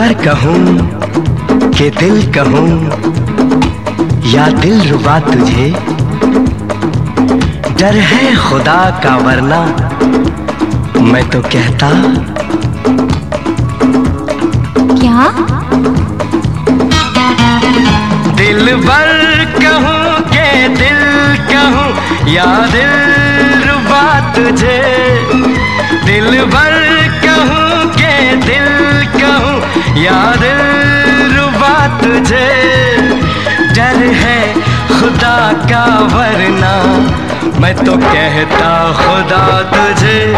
दिलबर कहूँ के दिल कहूँ या दिल रुबा तुझे डर है खुदा का वरना मैं तो कहता। क्या? दिल बर कहूँ के दिल कहूँ या दिल रुबा तुझे दिल बर कहूँ या दिल रुबा तुझे। डर है खुदा का वरना। मैं तो कहता खुदा तुझे।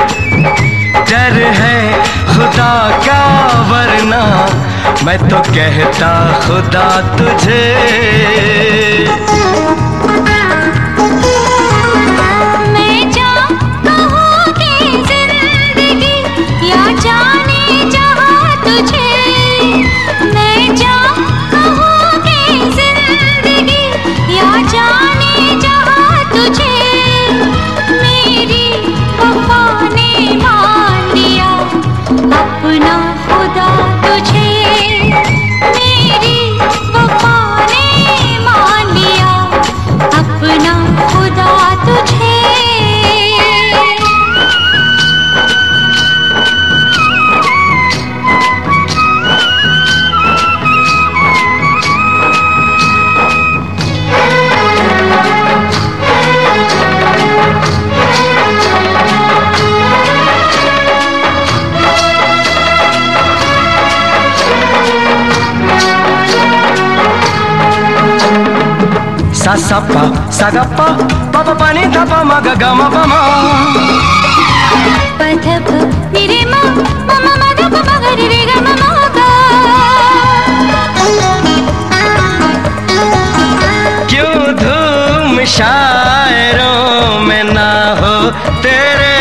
डर है खुदा का वरना। मैं तो कहता खुदा तुझे। खुदा सा सा पा सा गा पा पा पा पा नी धा पा मा गा गा मा पा मा पधप निरे मा मम मधप मगरि रे ग मम गा क्यों धूम शायरों में ना हो तेरे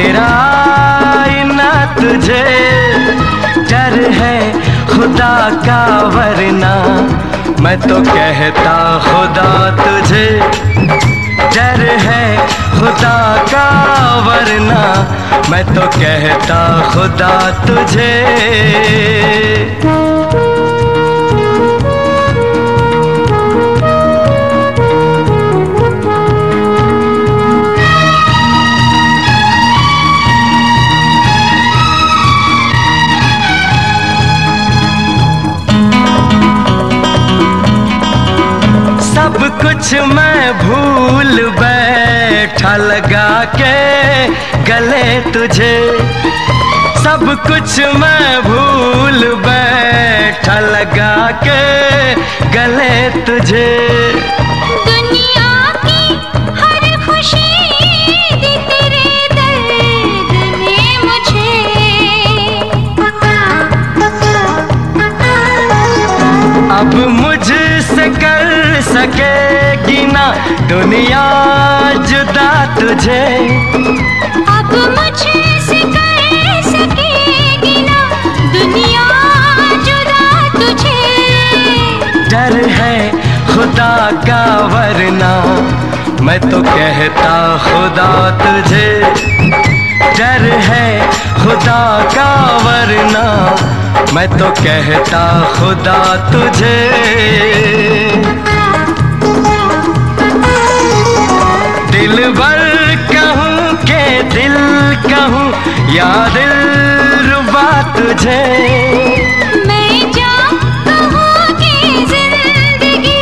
तेरा आईना तुझे डर है खुदा का वरना। मैं तो कहता खुदा तुझे डर है खुदा का वरना। मैं तो कहता खुदा तुझे। कुछ मैं भूल बैठा लगा के गले तुझे। सब कुछ मैं भूल बैठा लगा के गले तुझे। दुनिया की हर खुशी दी तेरे दर्द ने मुझे। अब कर सकेगी ना दुनिया जुदा तुझे। अब कर सकेगी ना दुनिया जुदा तुझे। डर है खुदा का वरना मैं तो कहता खुदा तुझे। डर है खुदा का वरना मैं तो कहता खुदा तुझे। दिल भर कहूँ के दिल कहूँ या दिल रुबा तुझे। मैं जा ज़िंदगी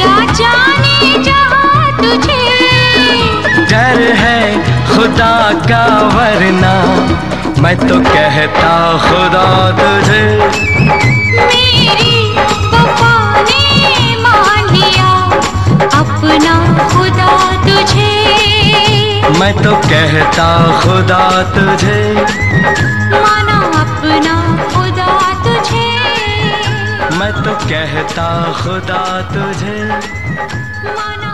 या जाने जहाँ तुझे। डर है खुदा का वरना मैं तो कहता खुदा मैं तो कहता खुदा तुझे। माना अपना खुदा तुझे। मैं तो कहता खुदा तुझे। माना